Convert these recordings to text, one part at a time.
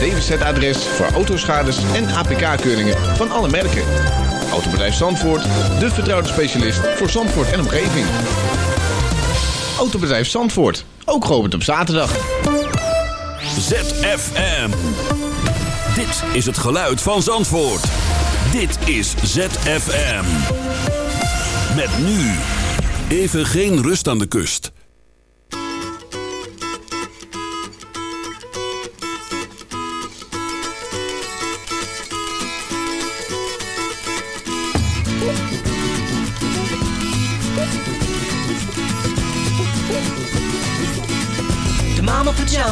DWZ-adres voor autoschades en APK-keuringen van alle merken. Autobedrijf Zandvoort, de vertrouwde specialist voor Zandvoort en omgeving. Autobedrijf Zandvoort, ook geopend op zaterdag. ZFM. Dit is het geluid van Zandvoort. Dit is ZFM. Met nu. Even geen rust aan de kust.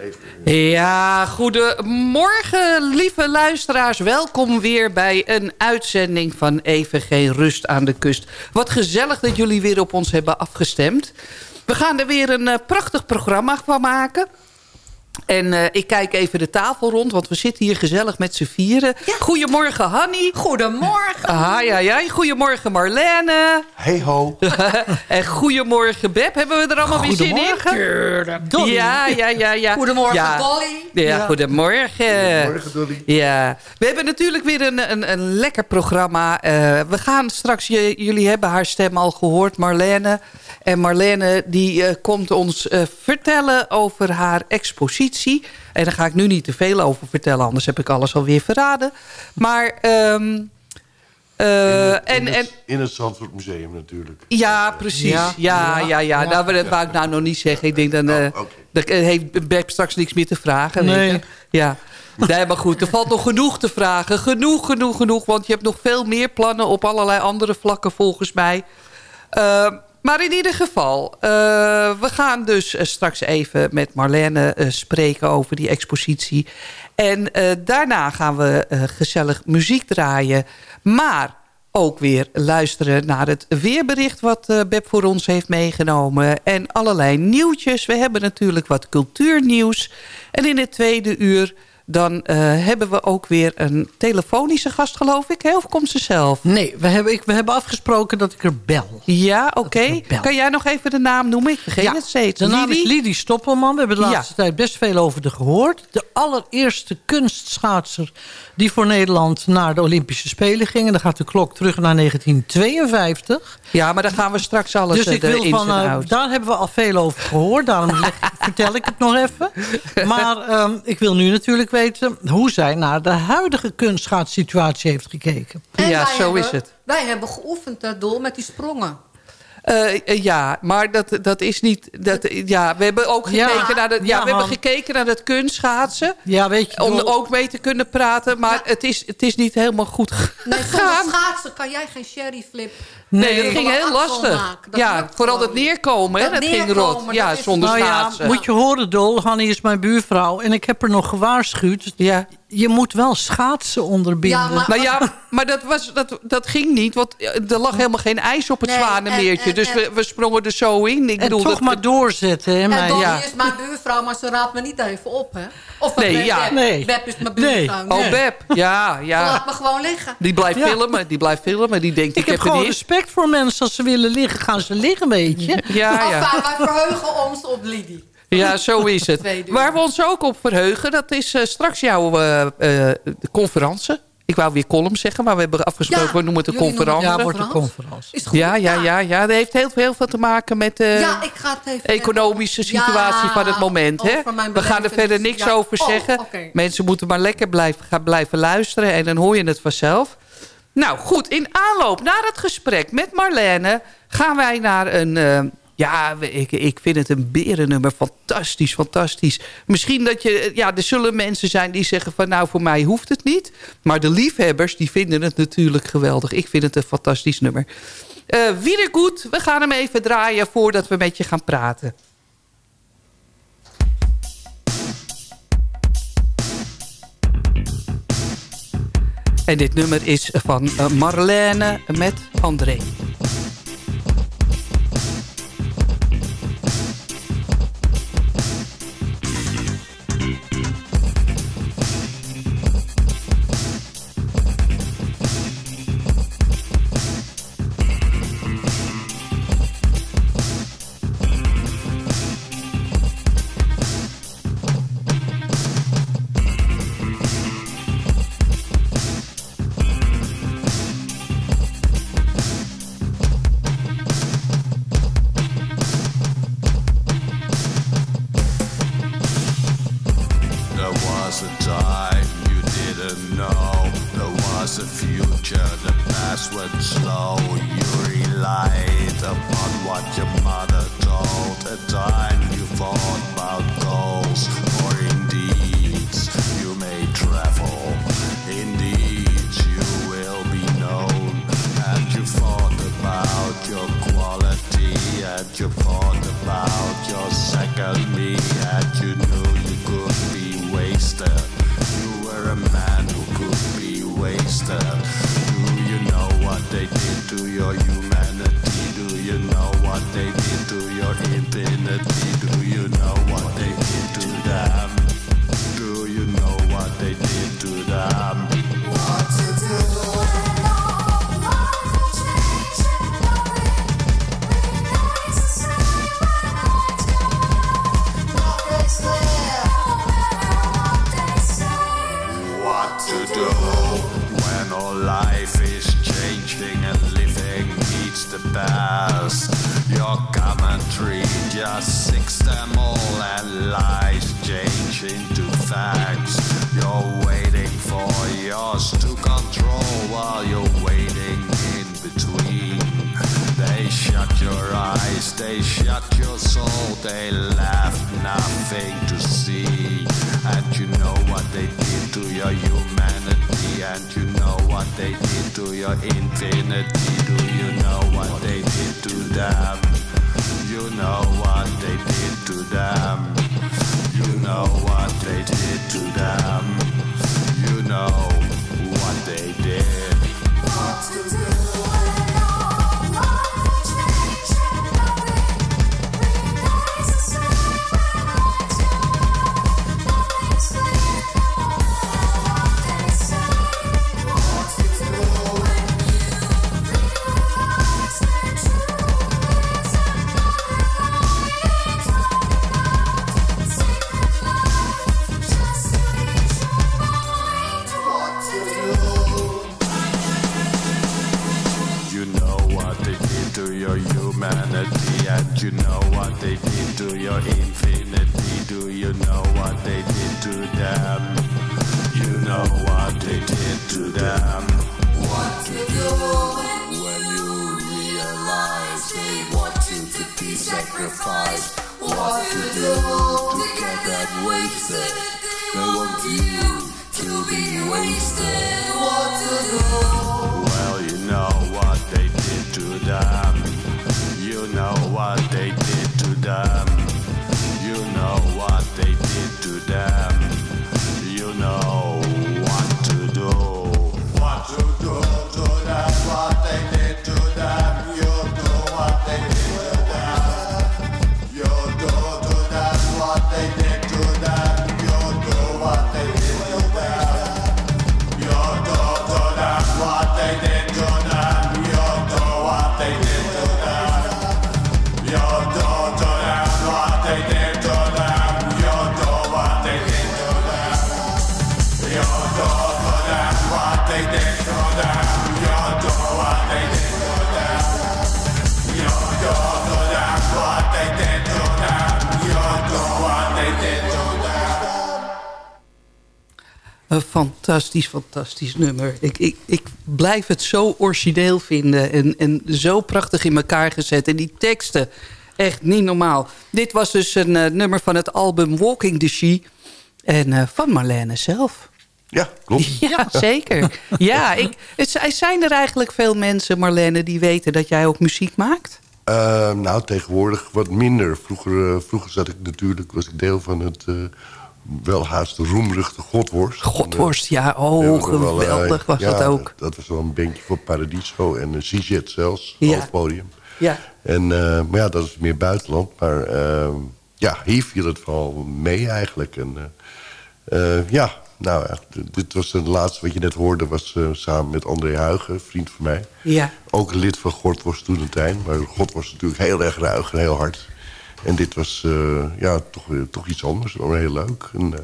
Tekstschrijver. Ja, goedemorgen lieve luisteraars. Welkom weer bij een uitzending van Geen Rust aan de Kust. Wat gezellig dat jullie weer op ons hebben afgestemd. We gaan er weer een eh, prachtig programma van maken. En eh, ik kijk even de tafel rond, want we zitten hier gezellig met z'n vieren. Goedemorgen, Hanny. Goedemorgen. Ah, ja, ja. Goedemorgen, Marlene. Hey ho. en goedemorgen, Beb. Hebben we er allemaal weer zin in? Dolly. Ja, ja, ja, ja. Goedemorgen, ja. Dolly. Ja, goedemorgen. Goedemorgen, Dolly. Ja, we hebben natuurlijk weer een, een, een lekker programma. Eh, we gaan straks, je, jullie hebben haar stem al gehoord, Marlene. En Marlene die eh, komt ons eh, vertellen over haar expositie. En daar ga ik nu niet te veel over vertellen, anders heb ik alles alweer verraden. Maar... ehm, eh, in, en, het, en, in het Zandvoort Museum natuurlijk. ja, precies. Ja, ja, ja. ja, Nou, dat wou ik nou nog niet zeggen. Ik denk dan, eh Oh, oké. dan heeft Beb straks niks meer te vragen. weet je. Ja. Nee, maar goed, er valt nog genoeg te vragen. Genoeg, genoeg, genoeg. Want je hebt nog veel meer plannen op allerlei andere vlakken volgens mij. Eh, maar in ieder geval, eh, we gaan dus eh, straks even met Marlene eh, spreken over die expositie. En daarna gaan we gezellig muziek draaien. Maar ook weer luisteren naar het weerbericht... wat Beb voor ons heeft meegenomen. En allerlei nieuwtjes. We hebben natuurlijk wat cultuurnieuws. En in het tweede uur dan uh, hebben we ook weer een telefonische gast, geloof ik. Hè? Of komt ze zelf? Nee, we hebben, ik, we hebben afgesproken dat ik er bel. Ja, oké. Okay. Kan jij nog even de naam noemen? Ik vergeet ja, het steeds. De naam Lidie? is Lidie Stoppelman. We hebben de laatste ja. tijd best veel over de gehoord. De allereerste kunstschaatser die voor Nederland naar de Olympische Spelen ging. En dan gaat de klok terug naar 1952. Ja, maar daar gaan we straks alles dus ik de wil van, uh, Daar hebben we al veel over gehoord. Daarom leg, vertel ik het nog even. Maar um, ik wil nu natuurlijk weten hoe zij naar de huidige kunstschaatssituatie heeft gekeken. En ja, zo hebben, is het. Wij hebben geoefend, Dol, met die sprongen. Uh, ja, maar dat, dat is niet... Dat, ja, we hebben ook gekeken, Ja, naar, de, ja, ja, we hebben gekeken naar het kunstschaatsen. Ja, weet je, Om er ook mee te kunnen praten. Maar het, is, het is niet helemaal goed Nee, gegaan. zonder schaatsen kan jij geen sherryflip. Nee, dat Nee, ging heel lastig. Ja, vooral het neerkomen, hè, Dat dat, ging neerkomen, rot. dat Ja, zonder nou ja, schaatsen. moet je horen, Dol. Hanny is mijn buurvrouw. En ik heb er nog gewaarschuwd. Ja. Je moet wel schaatsen onderbinden. Ja, maar- Nou ja, maar dat, was, dat, dat ging niet, want er lag helemaal geen ijs op het Nee, Zwanemeertje. en- en- dus we, we sprongen er zo in. Ik en bedoel, toch dat, maar doorzetten, hè. Dolly ja. is mijn buurvrouw, maar ze raadt me niet even op, hè? Of Nee, Beb, ja. Beb, Nee. Beb is mijn Nee. buurvrouw. Oh, Beb. Ja, Ze ja. laat me gewoon liggen. Die blijft Ja. filmen, die blijft filmen. Die denkt, ik, Ik heb heb gewoon hit. Respect voor mensen. Als ze willen liggen, gaan ze liggen, weet je. Ja, ja. Enfin, wij verheugen ons op Lidie. ja, zo is het. Waar we ons ook op verheugen, dat is eh, straks jouw eh, eh, de conferentie. Ik wou weer column zeggen, maar we hebben afgesproken, Ja, we noemen het een conferentie. Ja, wordt een conferentie. conferentie. Is goed. Ja, ja, ja, ja. Dat heeft heel, heel veel te maken met de Ja, ik ga het even... economische situatie Ja, van het moment. Hè? We gaan er verder niks Ja. over Oh, zeggen. Mensen moeten maar lekker blijven, gaan blijven luisteren en dan hoor je het vanzelf. Nou goed, in aanloop naar het gesprek met Marlene gaan wij naar een... eh, ja, ik, ik vind het een berennummer. Fantastisch, fantastisch. Misschien dat je... Ja, er zullen mensen zijn die zeggen van... nou, voor mij hoeft het niet. Maar de liefhebbers, die vinden het natuurlijk geweldig. Ik vind het een fantastisch nummer. Eh Wiedergoed, we gaan hem even draaien voordat we met je gaan praten. En dit nummer is van eh, Marlene met André. While you're waiting in between. They shut your eyes, they shut your soul, they left nothing to see. And you know what they did to your humanity, and you know what they did to your infinity. Do you know what they did to them? You know what they did to them. You know what they did to them. You know what they did. To fantastisch, fantastisch nummer. Ik, ik, ik blijf het zo origineel vinden en, en zo prachtig in elkaar gezet. En die teksten, echt niet normaal. Dit was dus een eh, nummer van het album Walking the She en eh, van Marlene zelf. Ja, klopt. Ja, zeker. Ja, ik, het, zijn er eigenlijk veel mensen, Marlene, die weten dat jij ook muziek maakt? Eh, nou, tegenwoordig wat minder. Vroeger, eh, vroeger zat ik natuurlijk, was ik deel van het uh, wel haast roemruchte Godworst. Godworst, ja. Oh, geweldig wel, eh, was ja, dat ook. Dat was wel een bandje voor Paradiso en uh, CZ zelfs, Ja. op podium. Ja. En, eh, maar ja, dat is meer buitenland. Maar eh, ja, hier viel het wel mee eigenlijk. En, eh, ja, nou, ja, dit was het laatste wat je net hoorde... was samen met André Huigen, vriend van mij. Ja. Ook lid van Godworst toen een tijd. Maar God was natuurlijk heel erg ruig en heel hard. En dit was eh, ja, toch, weer- toch iets anders, maar heel leuk. En, eh,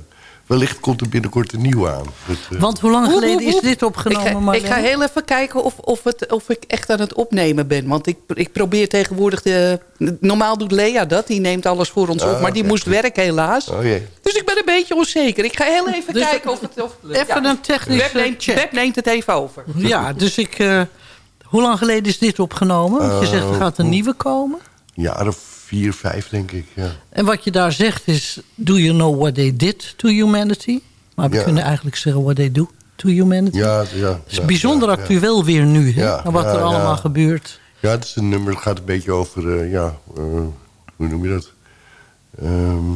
wellicht komt er binnenkort een nieuwe aan. Het, eh, Want hoe lang geleden is dit opgenomen, ik ga, ik ga heel even kijken of, of, het, of ik echt aan het opnemen ben. Want ik, ik probeer tegenwoordig... De, normaal doet Lea dat, die neemt alles voor ons op. Ah, Maar die moest werken helaas. Oh jee. Dus ik ben een beetje onzeker. Ik ga heel even Dus kijken of het... Of, even een technische Web neemt, check. Web neemt het even over. Ja, dus ik... eh, hoe lang geleden is dit opgenomen? Want je zegt er gaat een Eh, nieuwe komen. Jaar of vier, vijf denk ik. Ja. En wat je daar zegt is... Do you know what they did to humanity? Maar we Ja. kunnen eigenlijk zeggen what they do to humanity. Ja, ja, Het is ja, bijzonder actueel weer nu, hè? Wat er allemaal gebeurt. Ja, het is een nummer dat gaat een beetje over, eh, ja, eh, hoe noem je dat? Ehm,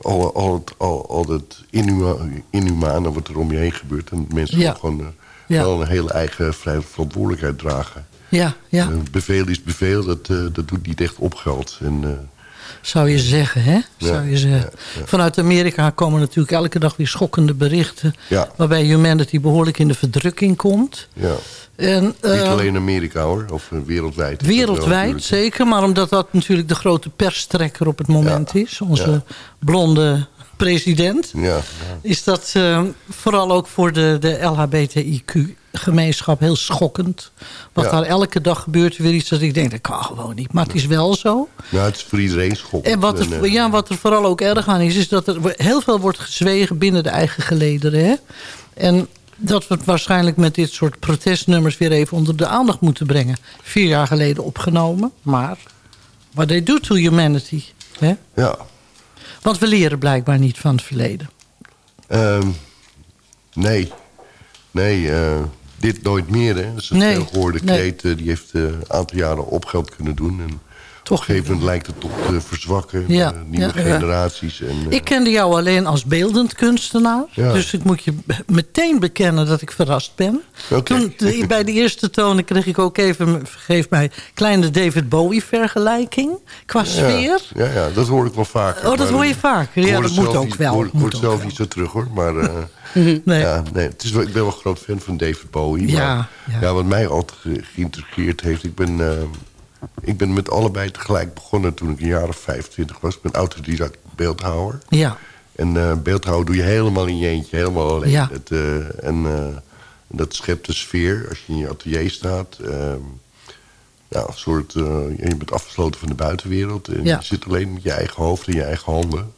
al, al, het, al, al het inhuma, inhumane wat er om je heen gebeurt. En mensen gewoon eh, wel een hele eigen vrij verantwoordelijkheid dragen. Ja, ja. Bevel is bevel, dat, eh, dat doet niet echt op geld. En, eh, Zou je zeggen, hè? Zou je zeggen. Vanuit Amerika komen natuurlijk elke dag weer schokkende berichten... Waarbij humanity behoorlijk in de verdrukking komt. ja. En, niet eh, alleen Amerika hoor, of wereldwijd. Wereldwijd, zeker. Maar omdat dat natuurlijk de grote perstrekker op het moment Ja. is. Onze Ja. blonde president. Ja. Is dat vooral ook voor de, de LHBTIQ-gemeenschap heel schokkend. Wat Ja. daar elke dag gebeurt weer iets dat ik denk, dat kan gewoon niet. Maar het is wel zo. Nou, het is voor iedereen schokkend. En wat er, eh, ja, wat er vooral ook erg aan is, is dat er heel veel wordt gezwegen binnen de eigen gelederen. Hè? En dat we het waarschijnlijk met dit soort protestnummers weer even onder de aandacht moeten brengen. Vier jaar geleden opgenomen, maar what they do to humanity. Hè? Ja. Want we leren blijkbaar niet van het verleden. Ehm, nee. Nee, eh, dit nooit meer. Hè. Dat is een Nee, nee. kreet. eh, die heeft eh, een aantal jaren opgeld kunnen doen. En Toch op een gegeven moment lijkt het toch te verzwakken. Ja, Eh, nieuwe ja, generaties. En, eh, Ik kende jou alleen als beeldend kunstenaar. Ja. Dus ik moet je meteen bekennen dat ik verrast ben. Oké. Toen, de- bij de eerste tonen kreeg ik ook even, vergeef mij... kleine David Bowie vergelijking qua sfeer. Ja, ja, dat hoor ik wel vaker. Oh, dat hoor je vaker. Ja, dat moet zelf ook wel. Ik hoor het zelf niet zo terug hoor. Maar eh, Nee. ja, nee, het is wel, ik ben wel een groot fan van David Bowie. Ja, maar, ja. ja. wat mij altijd ge- geïntrigeerd heeft... Ik ben, ik ben met allebei tegelijk begonnen toen ik een jaar of 25 was. Ik ben autodidact beeldhouwer. Ja, En eh beeldhouden doe je helemaal in je eentje, helemaal alleen. Ja. Het, eh, en eh, dat schept een sfeer als je in je atelier staat. Ehm, ja, een soort... je bent afgesloten van de buitenwereld. En Ja. je zit alleen met je eigen hoofd en je eigen handen.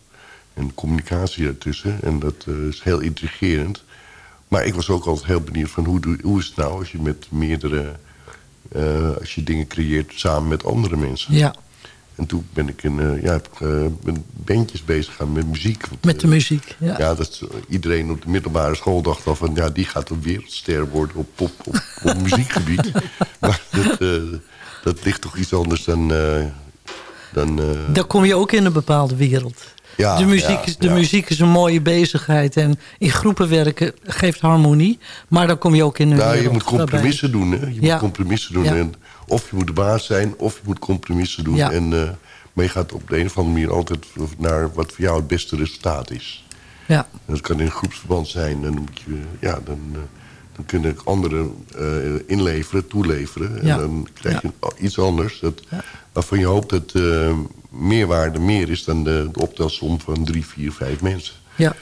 En communicatie daartussen. En dat is heel intrigerend. Maar ik was ook altijd heel benieuwd van hoe, hoe is het nou als je met meerdere... eh, als je dingen creëert samen met andere mensen. Ja, En toen ben ik in, eh, ja, ik, eh, ben bandjes bezig gaan met muziek. Want, met de muziek. Ja. ja, dat iedereen op de middelbare school dacht al van... ja, die gaat een wereldster worden op, pop, op, op muziekgebied. maar dat, dat ligt toch iets anders dan... dan Daar kom je ook in een bepaalde wereld. Ja, de muziek, ja, is, de ja. muziek is een mooie bezigheid. En in groepen werken geeft harmonie. Maar dan kom je ook in een nou, je moet compromissen doen, hè. Je moet compromissen doen. En of je moet de baas zijn, of je moet compromissen doen. Ja. En, eh, maar je gaat op de een of andere manier altijd naar wat voor jou het beste resultaat is. Ja, Dat kan in een groepsverband zijn. Dan, moet je, ja, dan, eh, dan kunnen anderen eh, inleveren, toeleveren. En dan krijg je iets anders. Dat, Waarvan je hoopt dat meerwaarde meer is dan de, de optelsom van drie, vier, vijf mensen. ja.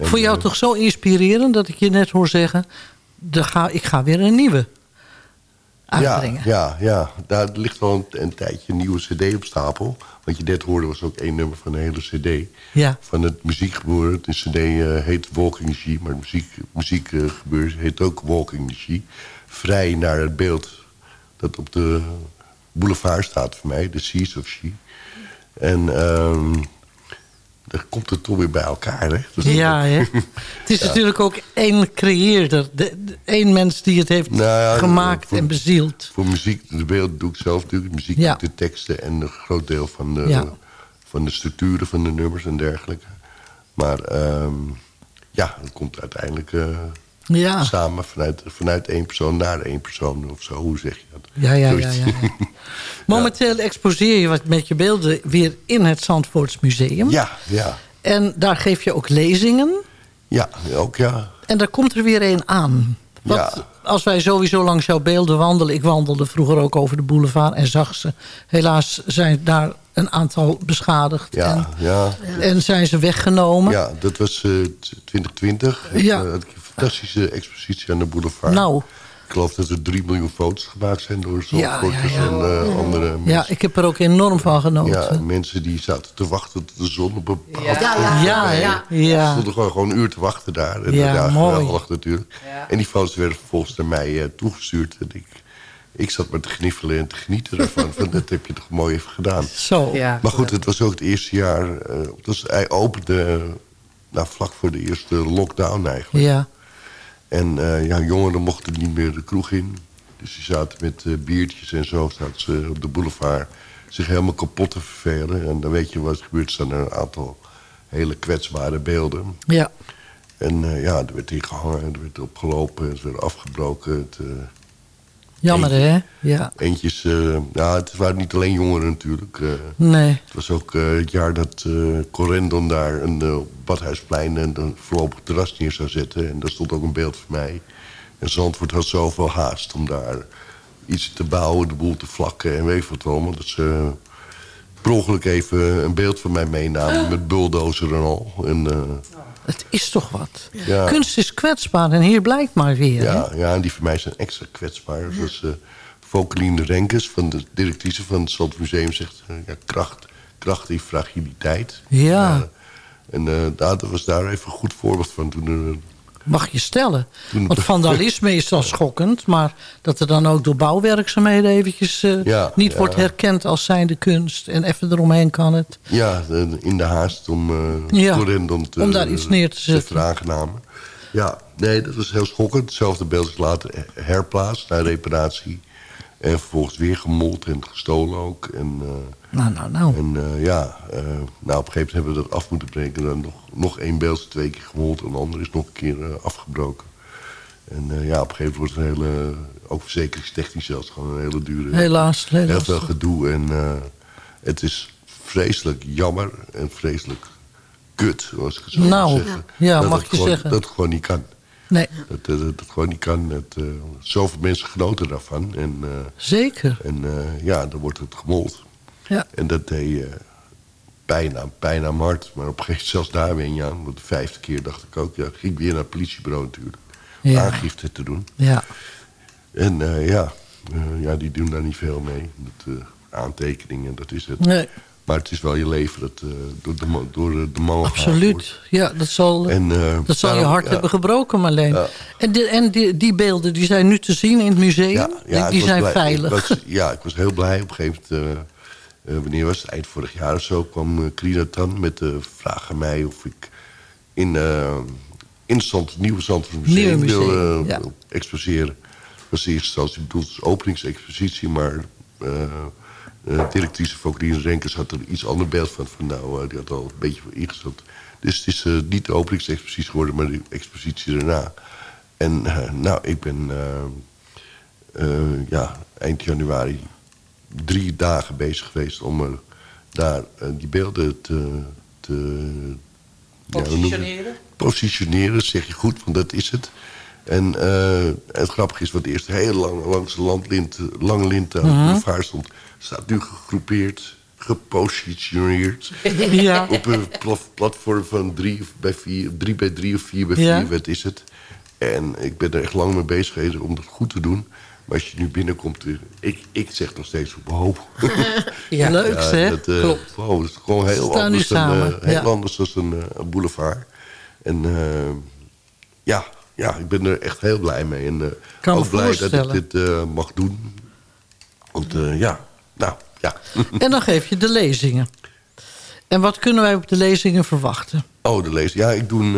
En, Voor jou eh, toch zo inspirerend dat ik je net hoor zeggen... "Er ga, ik ga weer een nieuwe uitbrengen. Ja, ja, ja. Daar ligt wel een, een tijdje een nieuwe cd op stapel. Wat je net hoorde was ook één nummer van een hele cd. Ja. Van het muziekgebeuren. De cd eh, heet Walking She, maar het muziek, muziekgebeuren heet ook Walking She. Vrij naar het beeld dat op de boulevard staat voor mij. The Seas of She. En ehm daar komt het toch weer bij elkaar, hè? Is- Ja, hè? Het is natuurlijk ook één creëerder. De, de- één mens die het heeft Nou gemaakt voor- en bezield. Voor muziek, de beeld doe ik zelf natuurlijk. Muziek Ja. de teksten en een groot deel van de, Ja. van de structuren van de nummers en dergelijke. Maar ehm, ja, het komt uiteindelijk eh, Ja. samen vanuit, vanuit één persoon naar één persoon of zo. Hoe zeg je dat? Ja, ja, ja, ja. Momenteel exposeer je wat met je beelden weer in het Zandvoorts Museum. ja, ja, En daar geef je ook lezingen. ja, ook ja. En daar komt er weer een aan. Wat, Ja. Als wij sowieso langs jouw beelden wandelen... ik wandelde vroeger ook over de boulevard en zag ze. Helaas zijn daar een aantal beschadigd. Ja, En, ja. en zijn ze weggenomen. ja, dat was eh, 2020. Ja. Eh, ik fantastische expositie aan de boulevard. Nou, Ik geloof dat er drie miljoen foto's gemaakt zijn door Ja, ja, ja. en eh, andere mensen. ja, ik heb er ook enorm van Ja, genoten. mensen die zaten te wachten tot de zon op een bepaald Ja. Ja, punt ja, Ja, ja, ja. stonden gewoon, gewoon een uur te wachten daar. En Ja, ja, mooi. geweldig natuurlijk. Ja. En die foto's werden vervolgens naar mij eh, toegestuurd. En ik, ik zat maar te gniffelen en te genieten ervan. van, dat heb je toch mooi even gedaan. Zo. Ja. Maar goed, het was ook het eerste jaar. eh, dus hij opende nou, vlak voor de eerste lockdown eigenlijk. Ja. En eh, ja, jongeren mochten niet meer de kroeg in. Dus die zaten met eh, biertjes en zo zaten ze op de boulevard zich helemaal kapot te vervelen. En dan weet je wat er gebeurt. Er staan er een aantal hele kwetsbare beelden. Ja. En eh, ja, er werd hier gehangen, er werd opgelopen, het werd afgebroken. Het, Jammer, hè? Ja. eentjes, eh, ja, het waren niet alleen jongeren natuurlijk. eh, Nee. het was ook eh, het jaar dat Corendon daar een Badhuisplein en een voorlopig terras neer zou zetten. En daar stond ook een beeld van mij. En Zandvoort had zoveel haast om daar iets te bouwen, de boel te vlakken en weet wat allemaal. Dat ze per ongeluk even een beeld van mij meenamen met bulldozer en al. En, Het is toch wat. Ja. Kunst is kwetsbaar en hier blijkt maar weer. hè? ja, ja, en die van mij zijn extra kwetsbaar. Dus uh, Renkes, van de directrice van het Zandmuseum, zegt eh, ja, kracht, kracht in fragiliteit. Ja. Eh, en daar, dat was daar even een goed voorbeeld van. Toen, Mag je stellen. Want vandalisme is al schokkend. Maar dat er dan ook door bouwwerkzaamheden eventjes eh, Ja, niet ja. wordt herkend als zijnde kunst. En even eromheen kan het. ja, in de haast om eh Ja, te, om daar iets neer te zetten. veraangenamen. Ja, nee, dat was heel schokkend. Hetzelfde beeld is later herplaatst naar reparatie. En vervolgens weer gemold en gestolen ook. En, eh, Nou, nou, nou. En eh, ja, eh, nou, op een gegeven moment hebben we dat af moeten breken. Dan nog, nog één beeld is twee keer gemold en de andere is nog een keer afgebroken. En ja, op een gegeven moment wordt het een hele, ook verzekeringstechnisch zelfs, gewoon een hele dure... Helaas, Heel helaas. veel gedoe en het is vreselijk jammer en vreselijk kut, als ik zo Nou, zeggen. ja, dat mag je gewoon, zeggen. Dat het gewoon niet kan. Nee, Dat, dat, dat het gewoon niet kan. Dat, eh, zoveel mensen genoten daarvan. En, eh, zeker. en eh, ja, dan wordt het gemold. Ja. En dat deed eh pijn, aan, pijn aan. Maar op een gegeven moment, zelfs daar ben je aan. Want de vijfde keer dacht ik ook, ja, ging ik weer naar het politiebureau natuurlijk. Om Ja. aangifte te doen. Ja. En eh, ja, Eh, ja, die doen daar niet veel mee. Eh, aantekeningen, dat is het. Nee. Maar het is wel je leven dat eh, door de, man- door de, de man. Absoluut. Ja, dat zal, En, eh, dat zal je hart ja. hebben gebroken, Marleen. Ja. En, die, en die, die beelden die zijn nu te zien in het museum. Ja, die zijn blij- veilig. Ik was, ja, ik was heel blij. Op een gegeven moment, eh, eh, wanneer was het? Eind vorig jaar of zo, kwam uh, Krinatan met de vraag aan mij of ik in, eh in het Zand, nieuwe Zandvoort Nieuwe Museum wil eh, exposeren. Dat was in eerste instantie bedoeld als openingsexpositie, maar eh eh, directrice Fokrien Renkers had er iets ander beeld van. van nou, eh, die had al een beetje voor ingesteld. Dus het is eh, niet de openingsexpositie geworden, maar de expositie daarna. En eh, nou, ik ben eh, eh, ja, eind januari drie dagen bezig geweest om daar die beelden te, te ja? Positioneren? positioneren, zeg je goed, want dat is het. En eh, het grappige is, wat eerst heel lang langs de landlint, lange lint aan de boulevard stond, staat nu gegroepeerd, gepositioneerd. Ja. Op een pla- platform van drie bij vier, drie bij drie of vier bij vier, wat is het? En ik ben er echt lang mee bezig geweest om dat goed te doen. Maar als je nu binnenkomt, eh, ik, ik zeg nog steeds wow. Ja. Leuk, Ja, dat, eh, Klopt. wow, dat is gewoon heel Staan anders dan, eh, heel ja. anders dan een, boulevard. En ja, ja, ik ben er echt heel blij mee. En ook blij dat ik dit mag doen. Want ja, nou, ja. En dan geef je de lezingen. En wat kunnen wij op de lezingen verwachten? Oh, de lezing. Ja, ik doe een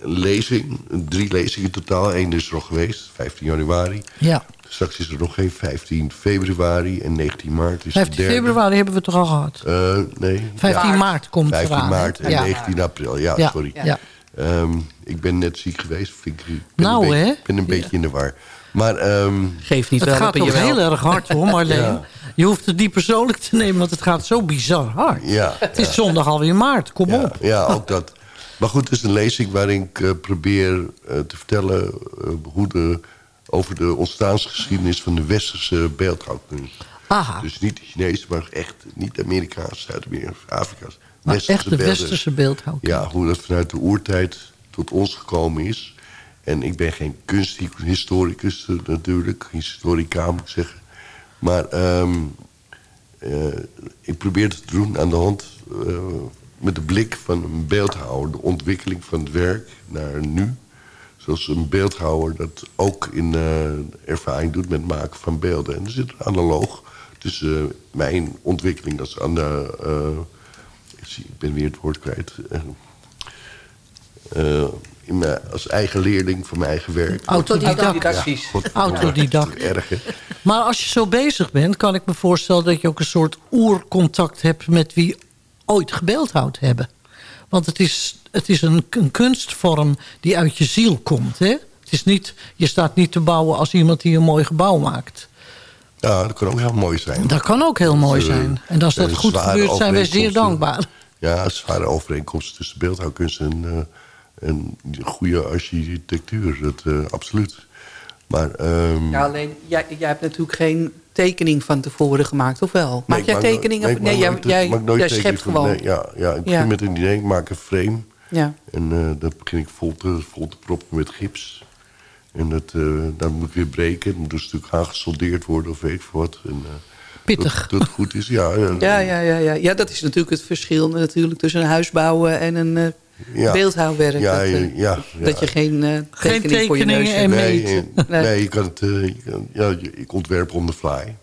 eh, lezing. Drie lezingen in totaal. Eén is er nog geweest, 15 januari. Ja. Straks is er nog geen 15 februari en 19 maart is 15 de derde. februari hebben we het toch al gehad? Eh, nee. 15 ja, maart komt 15 eraan. hè? maart en ja. 19 april. Ja, Ja, sorry. ja. Ehm, ik ben net ziek geweest. Vind ik, ik ben Nou, hè? Ik ben een beetje in de war. Maar ehm, Geeft niet Het wel, gaat wel. heel erg hard hoor, Marleen. Ja. Je hoeft het niet persoonlijk te nemen, want het gaat zo bizar hard. ja, Het is zondag alweer maart, kom ja, op. ja, ook dat. Maar goed, het is een lezing waarin ik eh, probeer eh, te vertellen... eh, hoe de, over de ontstaansgeschiedenis van de westerse beeldhouwkunst. Aha, Dus niet de Chinese, maar echt niet Amerikaans, Zuid-Amerikaans, Afrikaans. maar Westerse echt de beelden. westerse beeldhouwkunst. Ja, hoe dat vanuit de oertijd tot ons gekomen is. En ik ben geen kunsthistoricus eh, natuurlijk, historica moet ik zeggen. Maar ehm, eh, ik probeer het te doen aan de hand eh, met de blik van een beeldhouwer. De ontwikkeling van het werk naar nu. Zoals een beeldhouwer dat ook in ervaring doet met maken van beelden. En er zit een analoog tussen mijn ontwikkeling als aan de... ik, ik ben weer het woord kwijt. In mijn, als eigen leerling van mijn eigen werk. Autodidact. Autodidactisch. God, Autodidact. Erg? Maar als je zo bezig bent, kan ik me voorstellen... dat je ook een soort oercontact hebt met wie ooit gebeeldhouwd hebben. Want het is, het is een, een kunstvorm die uit je ziel komt. Hè? Het is niet, je staat niet te bouwen als iemand die een mooi gebouw maakt. Ja, dat kan ook heel mooi zijn. Dat kan ook heel mooi eh, zijn. En als dat goed gebeurt, zijn wij zeer dankbaar. Ja, zware overeenkomsten tussen beeldhouwkunst en, eh, en goede architectuur. Dat, eh, absoluut. Maar, ehm, Ja, alleen, jij, jij hebt natuurlijk geen tekening van tevoren gemaakt, of wel? Maak jij maak- tekeningen? nee, Nee, maak jij, maak nooit jij tekeningen schept gewoon. ja, ja, ik Ja. begin met een idee, ik maak een frame. Ja. En eh dat begin ik vol te, vol te proppen met gips. En dat, eh dan moet ik weer breken. Dan moet dus natuurlijk aangesoldeerd worden of weet ik wat. En, Pittig. Dat, dat het goed is, ja. ja, Ja, ja, ja, ja. ja, dat is natuurlijk het verschil natuurlijk tussen een huis bouwen en een Ja. beeldhouwwerk. Ja, dat, ja, eh, ja, dat je geen eh Geen tekening voor je neus hebt. en Nee, Nee. nee, je kan het, eh, je kan- ja, je- ik ontwerp on the fly,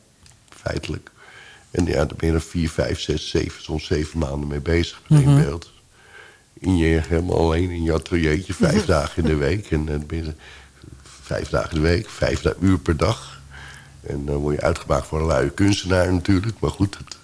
feitelijk. En ja, daar ben je er vier, vijf, zes, zeven, soms zeven maanden mee bezig met Mhm. één beeld. In je, helemaal alleen in je ateliertje, vijf dagen in de week. En dan ben je vijf dagen in de week, vijf uur per dag. En dan word je uitgemaakt voor een luie kunstenaar natuurlijk. Maar goed, het,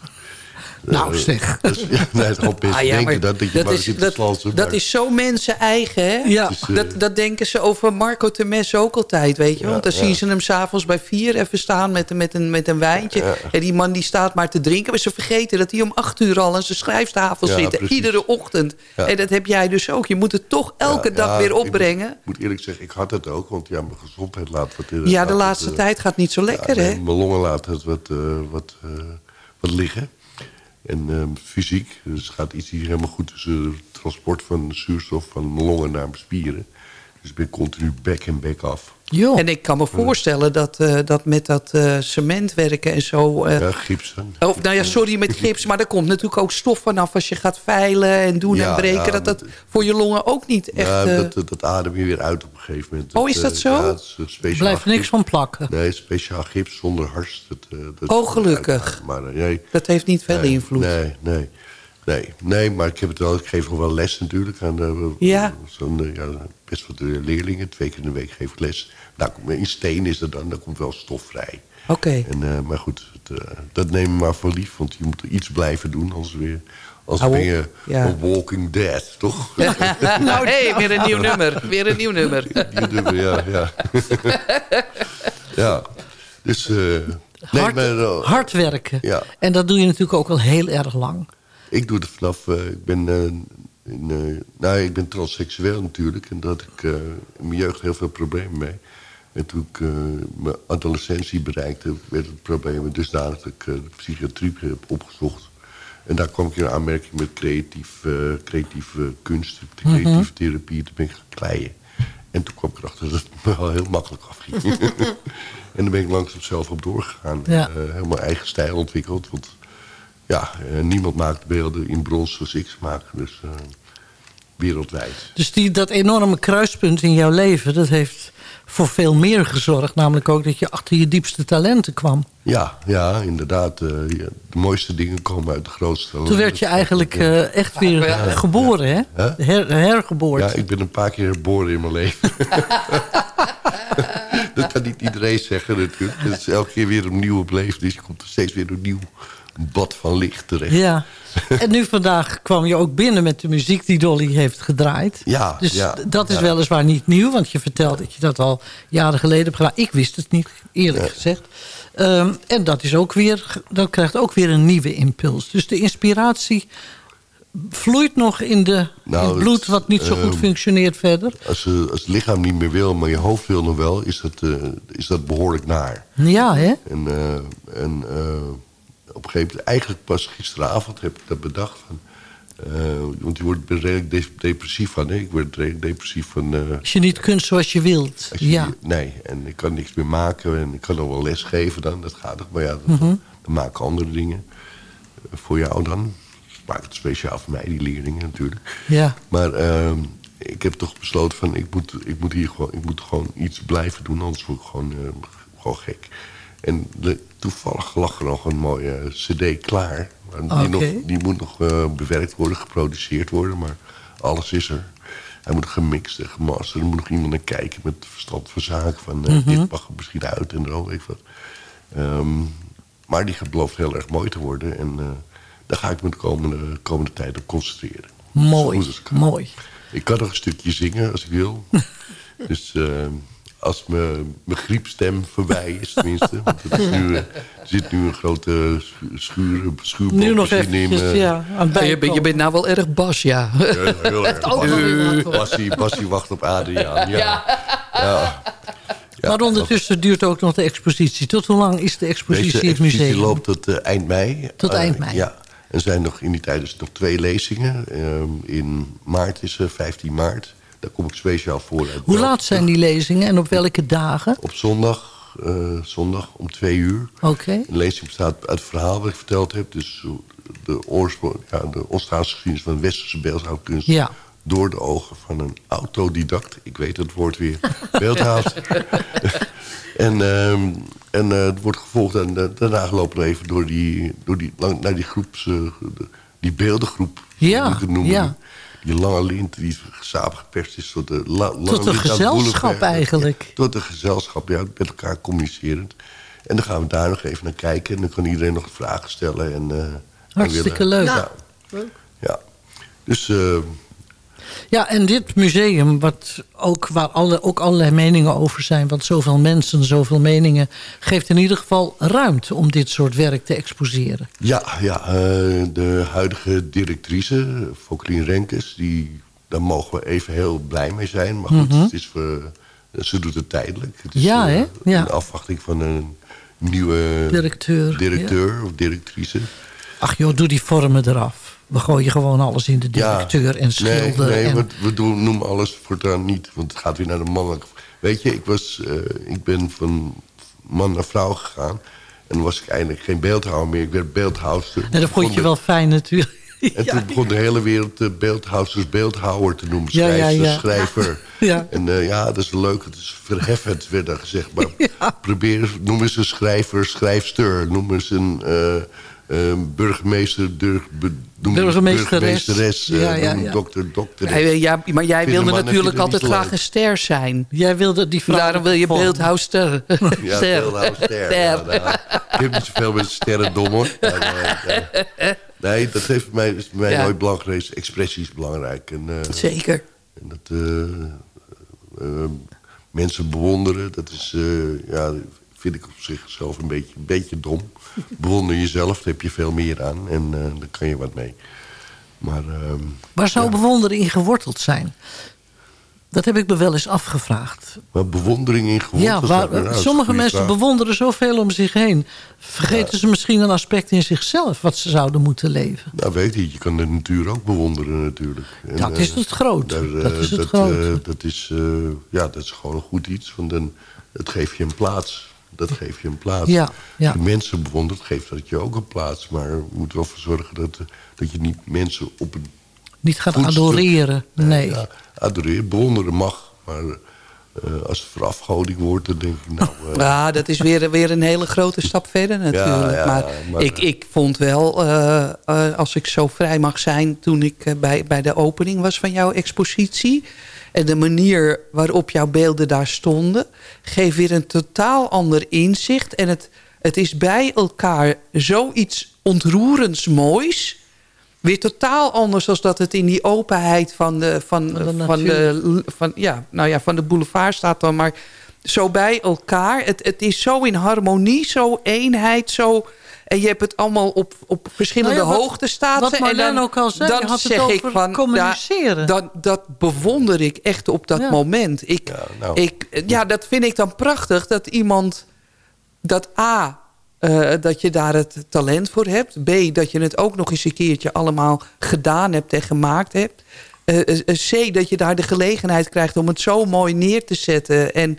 Nou eh, zeg. dat is- ja, nee, het hoop mensen Ah, ja, denken dat, dat je dat maar is, dat, slansen, dat is zo mensen eigen, hè? Ja. Het is, eh, Dat, dat denken ze over Marco Temes ook altijd, weet je. Ja, Want dan ja. zien ze hem s'avonds bij vier even staan met, met, een, met een wijntje. Ja. En die man die staat maar te drinken. Maar ze vergeten dat hij om acht uur al aan zijn schrijftafel Ja, zit. precies. Iedere ochtend. Ja. En dat heb jij dus ook. Je moet het toch elke Ja, dag ja, weer opbrengen. Ik moet eerlijk zeggen, ik had het ook. Want ja, mijn gezondheid laat wat... Ja, de laat laatste het, eh, tijd gaat niet zo lekker, ja, hè? Mijn longen laten het wat, wat, eh, wat liggen. En eh, fysiek, dus gaat iets hier helemaal goed tussen het transport van zuurstof van longen naar spieren. Dus ik ben continu back en back af. En ik kan me voorstellen dat, eh, dat met dat eh, cement werken en zo... eh, Ja, gips dan. Of, nou ja, sorry met gips, maar er komt natuurlijk ook stof vanaf als je gaat veilen en doen Ja, en breken. ja, dat dat voor je longen ook niet echt... Ja, eh, dat, dat, dat adem je weer uit op een gegeven moment. Oh, is dat zo? Ja, is Er blijft niks gips. van plakken. Nee, speciaal gips zonder hars. Dat, eh, dat Oh, gelukkig. Maar nee, dat heeft niet veel nee, invloed. Nee, nee, nee, nee, maar ik heb het wel. Ik geef nog wel les natuurlijk aan de, Ja. zo'n, eh, ja, best wat eh, leerlingen. Twee keer in de week geef ik les. Nou, in steen is er dan, daar komt wel stof vrij. Oké. En, eh, maar goed, het, eh, dat neem we maar voor lief, want je moet iets blijven doen, anders weer. Als ben je Ja. een Walking Dead, toch? nou, hey, weer een nieuw nummer. Weer een nieuw nummer. Die nummer, ja, ja. ja, dus... eh, nee, Hard, maar, eh, hard werken. Ja. En dat doe je natuurlijk ook al heel erg lang. Ik doe het vanaf... eh, ik ben... eh, in, eh, nou, ik ben transseksueel natuurlijk. En had ik in mijn jeugd heel veel problemen mee. En toen ik mijn adolescentie bereikte... werd het probleem dusdanig dat ik de psychiatrie heb opgezocht. En daar kwam ik in aanmerking met creatief, creatieve kunst, de creatieve therapie. Toen ben ik gaan kleien. En toen kwam ik erachter dat het me wel heel makkelijk afging. en dan ben ik langzaam zelf op doorgegaan. Ja. Helemaal eigen stijl ontwikkeld. Want ja, eh, niemand maakt beelden in brons zoals ik ze maak. Dus eh, wereldwijd. Dus die, dat enorme kruispunt in jouw leven... dat heeft voor veel meer gezorgd. Namelijk ook dat je achter je diepste talenten kwam. Ja, ja inderdaad. eh, de mooiste dingen komen uit de grootste... Toen werd je eigenlijk eh, echt weer geboren, hè? Hè? Her, hergeboord. Ja, ik ben een paar keer geboren in mijn leven. dat kan niet iedereen zeggen natuurlijk. Het is elke keer weer opnieuw opleven. Dus je komt er steeds weer een nieuw bad van licht terecht. Ja. En nu vandaag kwam je ook binnen met de muziek die Dolly heeft gedraaid. Ja, Dus ja, dat is ja. weliswaar niet nieuw, want je vertelt dat je dat al jaren geleden hebt gedaan. Ik wist het niet, eerlijk gezegd. Ehm, en dat, is ook weer, dat krijgt ook weer een nieuwe impuls. Dus de inspiratie vloeit nog in, de, in Nou, het bloed wat niet zo goed ehm, functioneert verder. Als, eh, als het lichaam niet meer wil, maar je hoofd wil nog wel... is dat, eh, is dat behoorlijk naar. Ja, hè? En, eh, en op een gegeven moment, eigenlijk pas gisteravond heb ik dat bedacht. Van, eh, want je wordt er redelijk de- depressief van. Hè? Ik word redelijk depressief van... eh, Als je niet kunt zoals je wilt. je- Ja. Nee, en ik kan niks meer maken. En ik kan nog wel les geven dan, dat gaat ook. Maar ja, dat, dan maken andere dingen. eh, voor jou dan. Ik maak het speciaal voor mij, die leerlingen natuurlijk. ja. Maar ehm, ik heb toch besloten van ik moet, ik moet hier gewoon, ik moet gewoon iets blijven doen, anders word ik gewoon, gewoon gek. En de, toevallig lag er nog een mooie eh, cd klaar. Die, nog, die moet nog eh, bewerkt worden, geproduceerd worden, maar alles is er. Hij moet gemixt en gemasterd. Er moet nog iemand naar kijken met verstand van zaken. Van eh, dit mag er misschien uit en zo, weet ik wat. Ehm, maar die belooft heel erg mooi te worden. En daar ga ik me de komende, komende tijd op concentreren. Mooi, mooi. Ik kan nog een stukje zingen als ik wil. dus eh, als mijn mijn griepstem voorbij is tenminste. Want het is nu, eh, er zit nu een grote schu- schuur, schuurboom Nu nog eventjes, mijn- ja, aan het je, bent, je bijkomen. bent nou wel erg bas, ja. Ja, heel erg. Bassie, Bassie wacht op Adriaan. Ja. Ja. Ja. maar ondertussen duurt ook nog de expositie. Tot hoe lang is de expositie Deze in het expositie museum? loopt tot eh, eind mei. Tot Eh, eind mei. Ja. Er zijn nog in die tijd dus nog twee lezingen. Ehm, in maart is er 15 maart. Daar kom ik speciaal voor. uit Hoe laat zijn die lezingen en op welke dagen? Op zondag, eh, zondag om twee uur. Oké. Een lezing bestaat uit het verhaal wat ik verteld heb. Dus de, oorsprong, ja, de ontstaansgeschiedenis van westerse beeldhouwkunst... Ja. door de ogen van een autodidact. Ik weet het woord weer. Beeldhouwer. en ehm, en eh, het wordt gevolgd en eh, daarna lopen we even door die, door die, lang, naar die groeps... de- die beeldengroep, Ja, moet ik het noemen. ja. Die lange lint die samengeperst is tot de la, lange Tot een gezelschap eigenlijk. Tot een gezelschap, ja, met elkaar communicerend. En dan gaan we daar nog even naar kijken. En dan kan iedereen nog vragen stellen. En, eh, Hartstikke leuk. Ja. ja. Dus eh, Ja, en dit museum, wat ook, waar alle, ook allerlei meningen over zijn... want zoveel mensen, zoveel meningen... geeft in ieder geval ruimte om dit soort werk te exposeren. ja, ja eh, de huidige directrice, Fokkelien Renkes... Die, daar mogen we even heel blij mee zijn. Maar goed, het is voor, ze doet het tijdelijk. Het is Mhm. Ja, eh, hè? Ja. in afwachting van een nieuwe Directeur, directeur of directrice. Ach joh, doe die vormen eraf. We gooien gewoon alles in de directeur en schilder. Nee, nee en, we, we doen, noemen alles voortaan niet. Want het gaat weer naar de mannelijke... Weet je, ik, was, eh, ik ben van man naar vrouw gegaan. En dan was ik eigenlijk geen beeldhouwer meer. Ik werd beeldhouwster. en dat vond je wel fijn natuurlijk. En Ja, toen begon de hele wereld de beeldhouwers beeldhouwer te noemen. Ja, Schrijfster, ja. schrijver. Ja. En eh, ja, dat is leuk. Het is verheffend, werd er gezegd. Maar probeer, noem eens een schrijver, schrijfster. Noem eens een eh, eh, burgemeester, noem Burgemeesteres. burgemeesteres. Ja, ja, noem ja. dokter, dokter. Ja, ja, maar jij wilde natuurlijk altijd graag een ster zijn. Jij wilde die. Daarom wil je beeldhouwster. Ja, Ster. beeldhouwster. Ja, nou, ik heb niet zoveel met sterrendom, hoor. Nee, dat heeft mij, is mij Ja. nooit belangrijk geweest. Expressie is belangrijk. En, eh, Zeker. En dat eh, eh, mensen bewonderen, dat is, ja, vind ik op zichzelf een beetje, een beetje dom. Bewonder jezelf, daar heb je veel meer aan en eh daar kan je wat mee. Maar ehm, Waar zou bewondering geworteld zijn? Dat heb ik me wel eens afgevraagd. waar bewondering in Ja, geworteld waar, nou, dat is een sommige mensen vraag. bewonderen zoveel om zich heen. Vergeten ze misschien een aspect in zichzelf... wat ze zouden moeten leven. Nou, weet je, je kan de natuur ook bewonderen natuurlijk. En, Dat is eh, het eh, Dat is het dat, groot. eh, dat, is, eh, ja, dat is gewoon een goed iets. Want dan, het geeft je een plaats. Dat geeft je een plaats. Ja, je mensen bewondert, geeft dat je ook een plaats. Maar je moet wel voor zorgen dat, dat je niet mensen op een Niet gaat voetstuk- adoreren. Nee. Ja, adoreren, bewonderen mag. Maar eh, als het verafgoding wordt, dan denk ik nou... eh, Ja, dat is weer, weer een hele grote stap verder natuurlijk. Ja, ja, maar, maar- ik, ik vond wel, eh, als ik zo vrij mag zijn... toen ik bij, bij de opening was van jouw expositie... en de manier waarop jouw beelden daar stonden... geeft weer een totaal ander inzicht. En het, het is bij elkaar zoiets ontroerends moois... Weer totaal anders dan dat het in die openheid van de, van, Van de van de, van, ja, nou ja, van de boulevard staat dan. Maar zo bij elkaar. Het, het is zo in harmonie, zo eenheid, zo... En je hebt het allemaal op, op verschillende Nou ja, hoogte staan. wat en dan, ook al zei, dan je had het zeg ik van, communiceren. Ja, dat, dat bewonder ik echt op dat Ja. moment. Ik, Ja, nou. ik, ja, dat vind ik dan prachtig. Dat iemand... Dat A, eh, dat je daar het talent voor hebt. B, dat je het ook nog eens een keertje allemaal gedaan hebt en gemaakt hebt. Eh, eh, C, dat je daar de gelegenheid krijgt om het zo mooi neer te zetten. En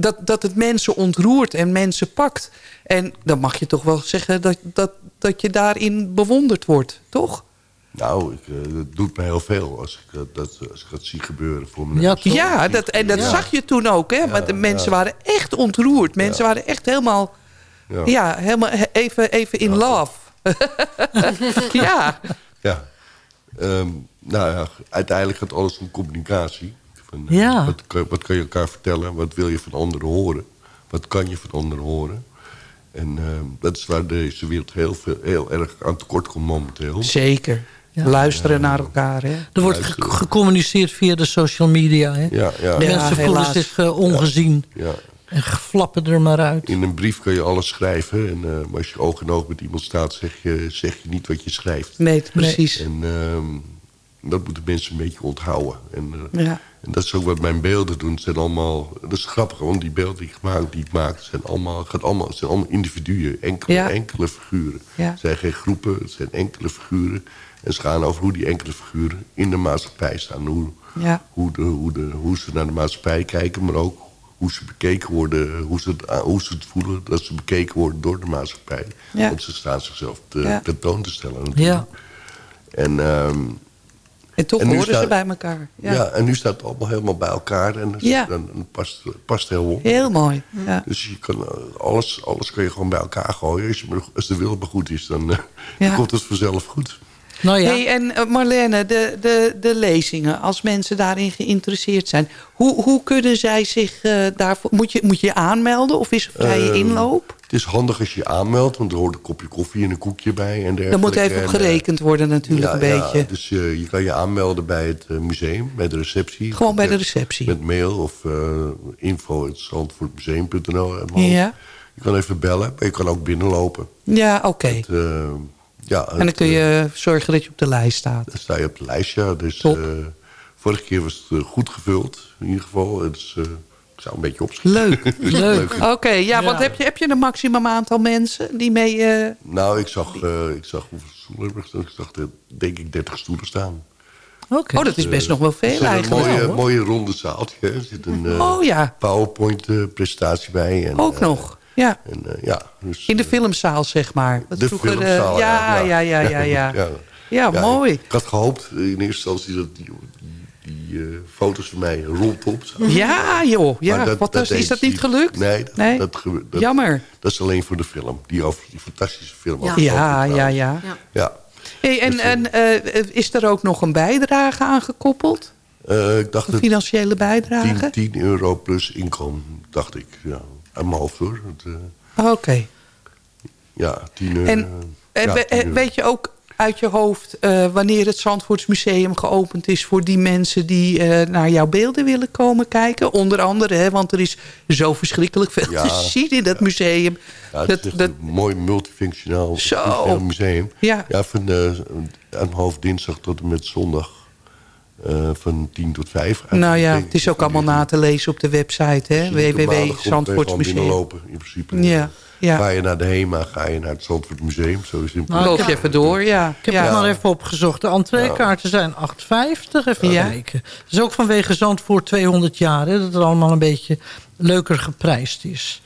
dat, dat het mensen ontroert en mensen pakt. En dan mag je toch wel zeggen dat, dat, dat je daarin bewonderd wordt, toch? Nou, ik, eh, dat doet me heel veel als ik, dat, als ik dat zie gebeuren voor me. Ja? Ja, dat, en dat Ja. zag je toen ook. Hè? Maar de mensen waren echt ontroerd. Mensen waren echt helemaal, Ja. helemaal he- even, even in love. ja, Ja. Ehm, nou ja, uiteindelijk gaat alles om communicatie. Van, eh, Ja. wat, kan, wat kan je elkaar vertellen? Wat wil je van anderen horen? Wat kan je van anderen horen? En ehm, dat is waar deze wereld heel, veel, heel erg aan tekort komt momenteel. zeker. Luisteren naar elkaar. Hè? Er wordt ge- gecommuniceerd via de social media. Hè? Ja, ja. Mensen Ja, voelen zich eh, ongezien ja. en flappen er maar uit. In een brief kan je alles schrijven. En, eh, maar als je oog in oog met iemand staat, zeg je, zeg je niet wat je schrijft. Nee, precies. En ehm, dat moeten mensen een beetje onthouden. En, eh, Ja. En dat is ook wat mijn beelden doen. Het zijn allemaal, dat is grappig, want die beelden die ik maak, die ik maak zijn allemaal, gaat allemaal, het zijn allemaal individuen. Enkele, Ja. enkele figuren. Ja. Het zijn geen groepen, het zijn enkele figuren. En ze gaan over hoe die enkele figuren in de maatschappij staan. Hoe, Ja. hoe, de, hoe, de, hoe ze naar de maatschappij kijken, maar ook hoe ze bekeken worden, hoe ze het, hoe ze het voelen dat ze bekeken worden door de maatschappij. Ja. Want ze staan zichzelf te, te stellen. natuurlijk. Ja. En, ehm, En toch En horen ze bij elkaar. Ja. ja. en nu staat het allemaal helemaal bij elkaar. En Ja. dan, dan past, past heel op. Heel mooi. Ja. Dus je kan, eh, alles, alles kan je gewoon bij elkaar gooien. Als, je, maar- als de wil maar goed is, dan, eh, dan komt het vanzelf goed. Nou ja, Hey, en eh, Marlene, de, de, de lezingen, als mensen daarin geïnteresseerd zijn... hoe, hoe kunnen zij zich eh, daarvoor... Moet je, moet je aanmelden of is er vrije Ehm, inloop? Het is handig als je je aanmeldt, want er hoort een kopje koffie en een koekje bij. En dergelijke. Er moet even op En, gerekend worden eh, natuurlijk een ja, beetje. Ja, dus eh, je kan je aanmelden bij het eh, museum, bij de receptie. Gewoon bij de receptie. Met mail of uh, info.zandvoortmuseum.nl. Ja. Je kan even bellen, maar je kan ook binnenlopen. Ja, oké. Eh, ja, En dan kun eh, je zorgen dat je op de lijst staat. Dan sta je op de lijst, ja. Dus, Top. eh, vorige keer was het eh, goed gevuld, in ieder geval. Het is, eh, ik zou een beetje opschieten. Leuk. Leuk. Oké, ja, want heb je, heb je een maximum aantal mensen die mee... eh, Nou, ik zag, eh, ik zag hoeveel stoelen heb ik gestaan? Ik zag er, denk ik 30 stoelen staan. Oké. Oh, dat is best nog wel Er veel zit een eigenlijk. mooie, mooie ronde zaaltje. hè. Er zit een eh, Oh ja, PowerPoint-presentatie bij. En, ook eh, nog. Ja, En, eh, ja, dus, in de eh, filmzaal, zeg maar. Wat de vroeger, eh, filmzaal, ja, ja, ja, ja, ja. ja. Ja, Ja, mooi. Ik, ik had gehoopt in eerste instantie dat die, die, eh, foto's van mij rondop zouden. Ja, joh. Ja, Maar dat- wat dat is, is dat niet gelukt? Nee, dat, Nee? Dat, Jammer. Dat is alleen voor de film. Die, over, die fantastische film. Ja. over Ja, ja, ja. Ja. ja. Hey, en Dus, en eh, is er ook nog een bijdrage aangekoppeld? Eh, ik dacht Een financiële bijdrage? 10, 10 euro plus inkomen, dacht ik. Ja, uit mijn hoofd hoor. Oh, Oké. ja, 10 euro. En eh, ja, we- 10 euro. weet je ook uit je hoofd eh, wanneer het Zandvoortsmuseum geopend is... voor die mensen die eh, naar jouw beelden willen komen kijken? Onder andere, hè, want er is zo verschrikkelijk veel Ja. te zien in dat museum. Ja, het dat, is dat, een mooi multifunctionaal museum. Ja. ja van aan mijn hoofd dinsdag tot en met zondag. Uh, van 10 tot 5. nou ja, het is ook allemaal na te lezen op de website. hè? www.zandvoortsmuseum. lopen in principe. Ja, ja. Ga je naar de HEMA, ga je naar het Zandvoort Museum. Zo is het Nou, Loop ik je even door, ja. Ik heb ja. het maar even opgezocht. De entreekaarten zijn 8,50. Even Ja. kijken. Dat is ook vanwege Zandvoort 200 jaar. Hè, dat het allemaal een beetje leuker geprijsd is.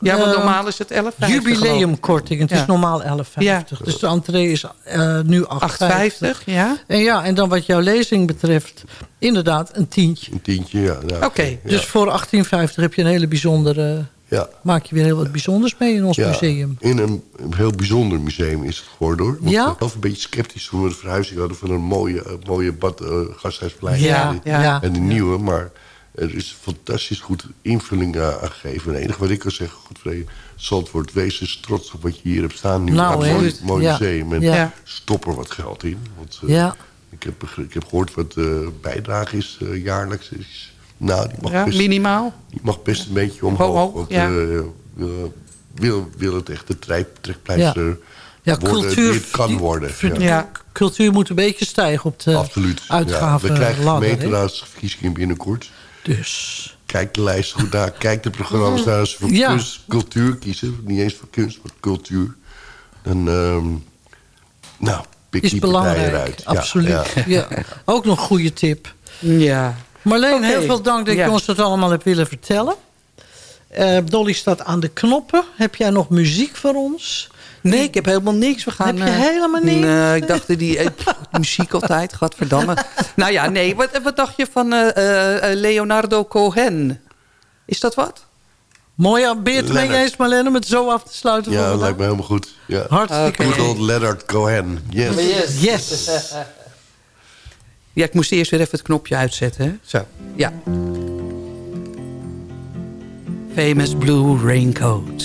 Ja, want Eh, normaal is het 11,50 geloof ik. Jubileumkorting. Het Ja. is normaal 11,50. Ja. Dus de entree is eh, nu 8,50. 8,50, ja. En ja, en dan wat jouw lezing betreft, inderdaad een tientje. Een tientje, ja. Oké, ja, Dus voor 18,50 heb je een hele bijzondere... ja. Maak je weer heel wat bijzonders mee in ons Ja, museum. in een, een heel bijzonder museum is het geworden hoor. Want Ja? Ik was een beetje sceptisch toen we de verhuizing hadden van een mooie, eh, mooie bad, gasthuisplein. Ja, En. En de nieuwe, maar er is fantastisch goed invulling aan gegeven. En het enige wat ik kan zeggen, goed vrede, Zandvoort, wees eens trots op wat je hier hebt staan. Nu Nou, een mooi, mooi Ja. museum. En Ja. stop er wat geld in. Want, eh, Ja. ik, heb, ik heb gehoord wat de bijdrage is eh, jaarlijks. Is, nou, die mag, Ja, best, minimaal. die mag best een beetje omhoog. Hoog, want ja. eh, wil, wil, wil het echt de trek- trekpleister Ja, worden cultuur, die het kan worden. Ja. Ja. Cultuur moet een beetje stijgen op de Absoluut. uitgaven ja, we krijgen hè? gemeenteraadsverkiezingen binnenkort. Dus... Kijk de lijst goed naar. Kijk de programma's naar. Als ze voor Ja. kunst, cultuur kiezen. Niet eens voor kunst, maar cultuur. Dan, ehm, nou, pik is die belangrijk, eruit. Absoluut. ja. Ja. Ook nog een goede tip. Ja. Marleen, heel veel dank dat Ja. je ons dat allemaal hebt willen vertellen. Eh, Dolly staat aan de knoppen. Heb jij nog muziek voor ons? Nee, ik heb helemaal niks. We gaan, Heb je eh, helemaal niks? Nee, ik dacht die eh, pff, muziek altijd, gadverdamme. nou ja, nee. Wat, wat dacht je van eh, eh, eh, Leonardo Cohen? Is dat wat? Mooi, ben je het mee Leonard. eens Marlene om het zo af te sluiten? Ja, dat lijkt me helemaal goed. Ja. Hartstikke Good old Leonard Cohen. Yes. Yes. Ja, ik moest eerst weer even het knopje uitzetten. Hè? Zo. Ja. Famous Blue Raincoat.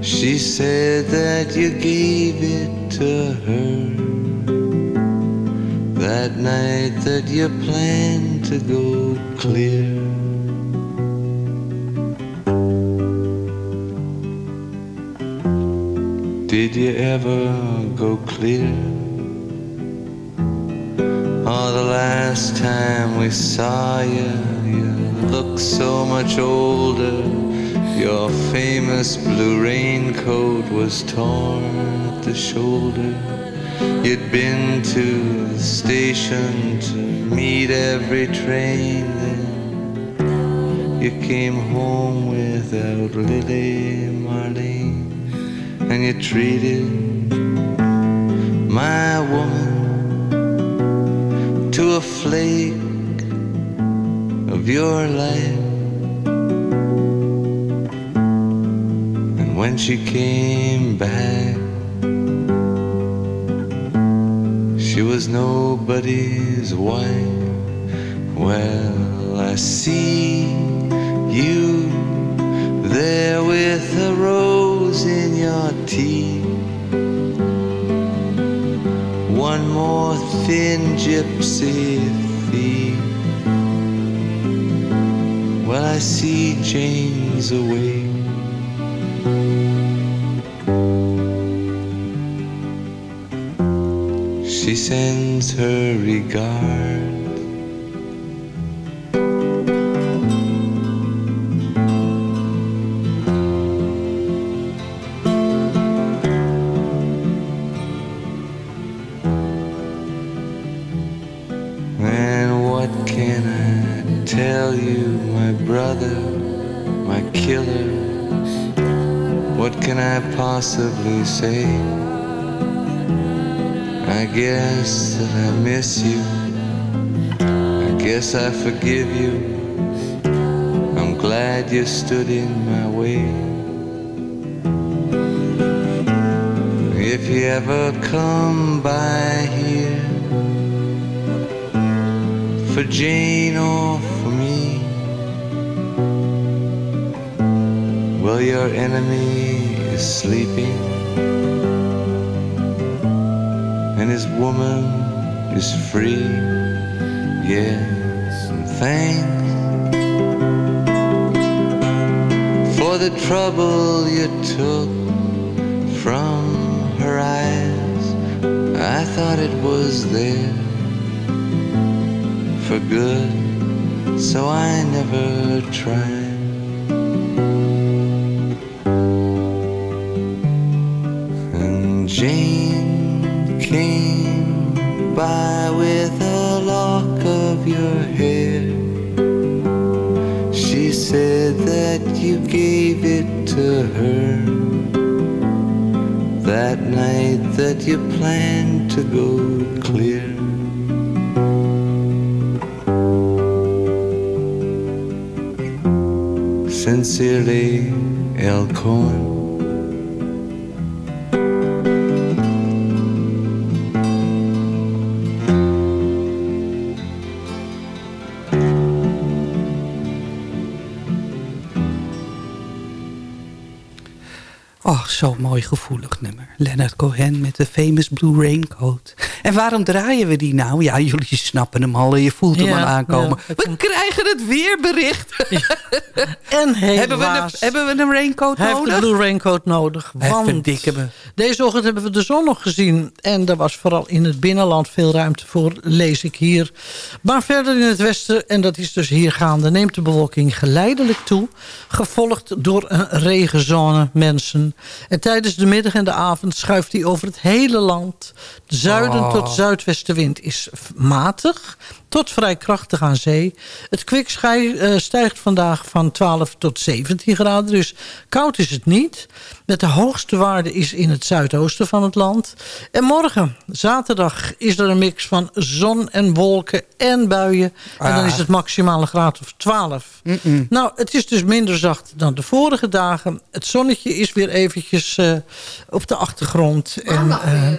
She said that you gave it to her that night that you planned to go clear. Did you ever go clear? Oh, the last time we saw you, you looked so much older. Your famous blue raincoat was torn at the shoulder. You'd been to the station to meet every train. Then you came home without Lily Marlene, and you treated my woman to a flake of your life. When she came back, she was nobody's wife. Well, I see you there with a rose in your teeth. One more thin gypsy thief. Well, I see Jane's away. Her regard. And what can I tell you, my brother, my killer? What can I possibly say? I guess that I miss you. I guess I forgive you. I'm glad you stood in my way. If you ever come by here for Jane or for me, well, your enemy is sleeping and his woman is free. Yes, and thanks for the trouble you took from her eyes. I thought it was there for good, so I never tried. That you planned to go Oh, zo mooi gevoelig nummer. Leonard Cohen met de famous Blue Raincoat. En waarom draaien we die nou? Ja, jullie snappen hem al. Je voelt hem al aankomen. we krijgen het weerbericht. En helaas, hebben, we een, hebben we een raincoat nodig? een blue raincoat nodig. Want deze ochtend hebben we de zon nog gezien. En er was vooral in het binnenland veel ruimte voor, lees ik hier. Maar verder in het westen, en dat is dus hier gaande... neemt de bewolking geleidelijk toe. Gevolgd door een regenzone mensen. En tijdens de middag en de avond schuift hij over het hele land. De zuiden Oh. tot zuidwestenwind is matig tot vrij krachtig aan zee. Het kwik eh, stijgt vandaag van 12 tot 17 graden. Dus koud is het niet. Met de hoogste waarde is in het zuidoosten van het land. En morgen, zaterdag, is er een mix van zon en wolken en buien. En dan Ah. is het maximale graad of 12. Nou, het is dus minder zacht dan de vorige dagen. Het zonnetje is weer eventjes eh, op de achtergrond. En, eh,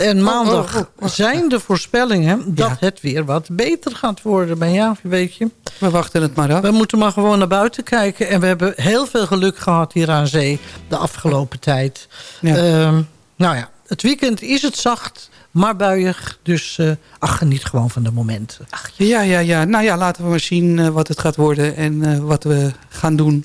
en maandag zijn de voorspellingen dat Ja. het weer wat beter gaat worden. Maar ja, weet je, We wachten het maar af. we moeten maar gewoon naar buiten kijken. En we hebben heel veel geluk gehad hier aan zee de afgelopen tijd. Ja. Ehm, nou ja, het weekend is het zacht, maar buiig. Dus eh, ach, geniet gewoon van de momenten. Ja, ja, ja. Nou ja, laten we maar zien eh, wat het gaat worden en eh, wat we gaan doen.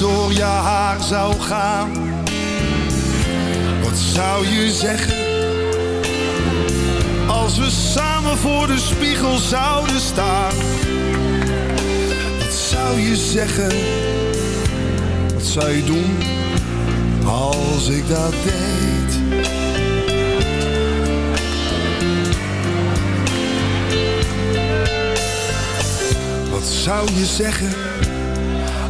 Door je haar zou gaan? Wat zou je zeggen als we samen voor de spiegel zouden staan? Wat zou je zeggen? Wat zou je doen als ik dat deed? Wat zou je zeggen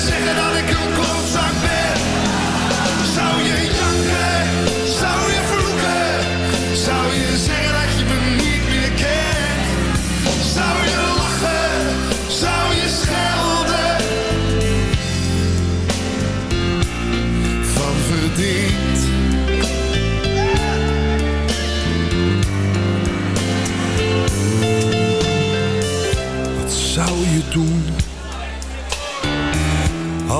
zeggen dat ik een klootzak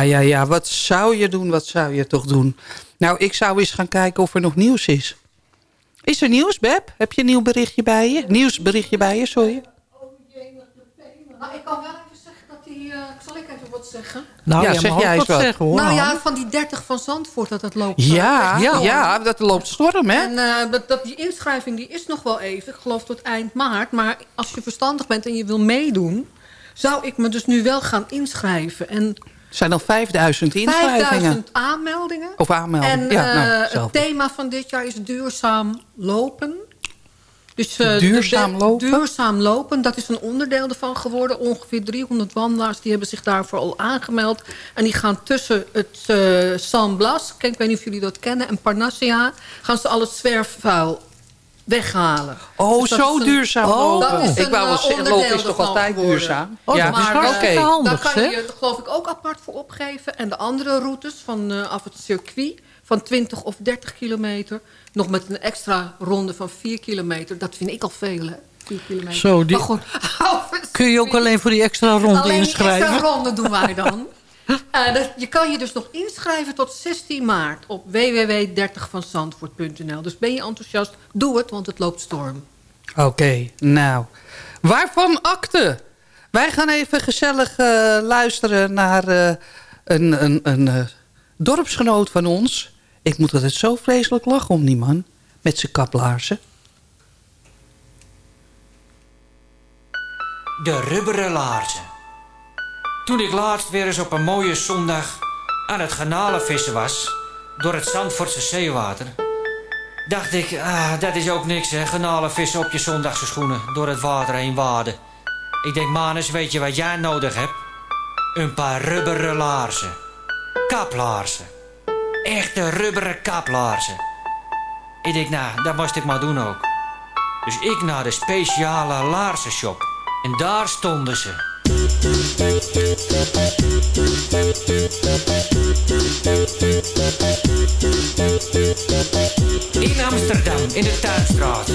Ja, ja, ja. Wat zou je doen? Wat zou je toch doen? Nou, ik zou eens gaan kijken of er nog nieuws is. Is er nieuws, Beb? Heb je een nieuw berichtje bij je? Nieuwsberichtje bij je, sorry. Nou, ik kan wel even zeggen dat eh, ik Zal ik even wat zeggen? Nou, Ja, ja, zeg jij eens wat wat. zeggen hoor. nou ja, van die 30 van Zandvoort dat het loopt. Ja, eh, ja, ja. dat loopt storm, hè? En eh, dat, dat, die inschrijving die is nog wel even, ik geloof tot eind maart. Maar als je verstandig bent en je wil meedoen... zou ik me dus nu wel gaan inschrijven. En Er zijn al 5000 inschrijvingen. 5000 aanmeldingen. Of aanmeldingen, En ja, nou, eh, hetzelfde. het thema van dit jaar is duurzaam lopen. Dus, eh, Duurzaam lopen? Duurzaam lopen, dat is een onderdeel ervan geworden. Ongeveer 300 wandelaars die hebben zich daarvoor al aangemeld. En die gaan tussen het eh, San Blas, ik weet niet of jullie dat kennen... en Parnassia, gaan ze al het zwerfvuil weghalen. Oh, Dus dat zo een- duurzaam dat lopen. is Ik een, wou wel eh, zeggen, onderdeel lopen is toch altijd geworden. duurzaam? Oh, ja, dat is Maar, hartstikke eh, handig, Daar kan je er geloof ik ook apart voor opgeven. En de andere routes van eh, af het circuit van 20 of 30 kilometer... nog met een extra ronde van 4 kilometer. Dat vind ik al veel, hè? 4 kilometer. Zo, die- Maar goed, Kun je ook alleen voor die extra ronde Alleen die inschrijven? extra ronde doen wij dan. Eh, dat- je kan je dus nog inschrijven tot 16 maart op www.30vanzandvoort.nl. Dus ben je enthousiast, doe het, want het loopt storm. Oké, nou. Waarvan akte? Wij gaan even gezellig eh, luisteren naar eh, een, een, een eh, dorpsgenoot van ons. Ik moet altijd zo vreselijk lachen om die man. Met zijn kaplaarzen. De rubberen laarzen. Toen ik laatst weer eens op een mooie zondag aan het garnalenvissen was... door het Zandvoortse zeewater... dacht ik, ah, dat is ook niks hè, garnalenvissen op je zondagse schoenen... door het water heen waden. Ik denk, Manus, weet je wat jij nodig hebt? Een paar rubberen laarzen. Kaplaarzen. Echte rubberen kaplaarzen. Ik denk, nou, dat moest ik maar doen ook. Dus ik naar de speciale laarzenshop. En daar stonden ze. In Amsterdam, in de Tuinstraat.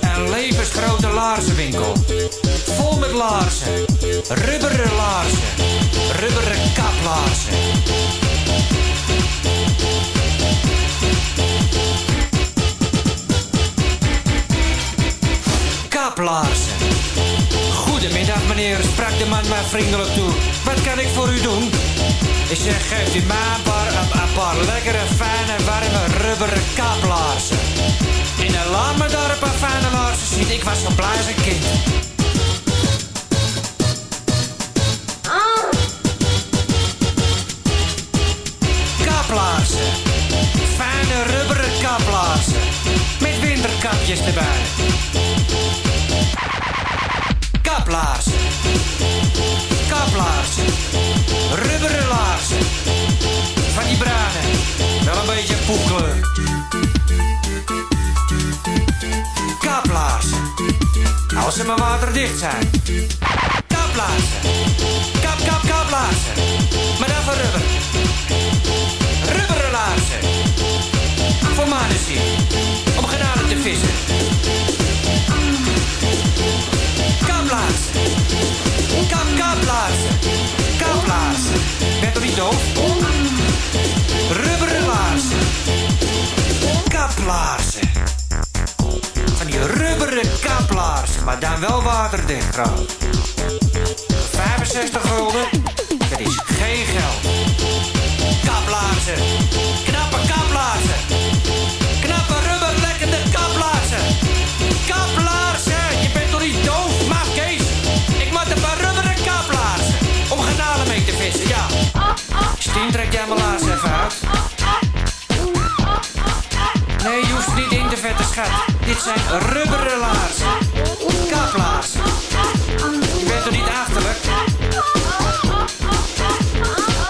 Een levensgrote laarzenwinkel. Vol met laarzen. Rubberen laarzen. Rubberen kaplaarzen. Kaplaarzen. Goedemiddag meneer, sprak de man mij vriendelijk toe. Wat kan ik voor u doen? Ik zeg, geeft u mij een paar, een, een paar lekkere, fijne, warme, rubberen kaplaarzen. En dan laat me daar een fijne laarzen zien. Ik was zo blij een kind. Kaplaarzen. Kaplaarzen. Rubberen. Van die bruine. Wel een beetje poekelen. Kaplaarzen. Als ze maar waterdicht zijn. Kaplaarzen. Kap, kap, kaplaarzen. Maar dan van rubber. Rubberen laarzen. Voor manesie. Om genade te vissen. Kaplaarzen. Kap. Kaplaarzen. Ben toch niet doof? Rubberen laarzen. Kaplaarzen. Van die rubberen kaplaarzen. Maar dan wel waterdicht trouwens. 65 gulden. Dat is geen geld. Kaplaarzen. Knappe kaplaarzen. Trek jij mijn laarzen even uit. Nee, je hoeft niet in te vetten, schat. Dit zijn rubberen laarzen. Kaplaarzen. Je bent toch niet achterlijk?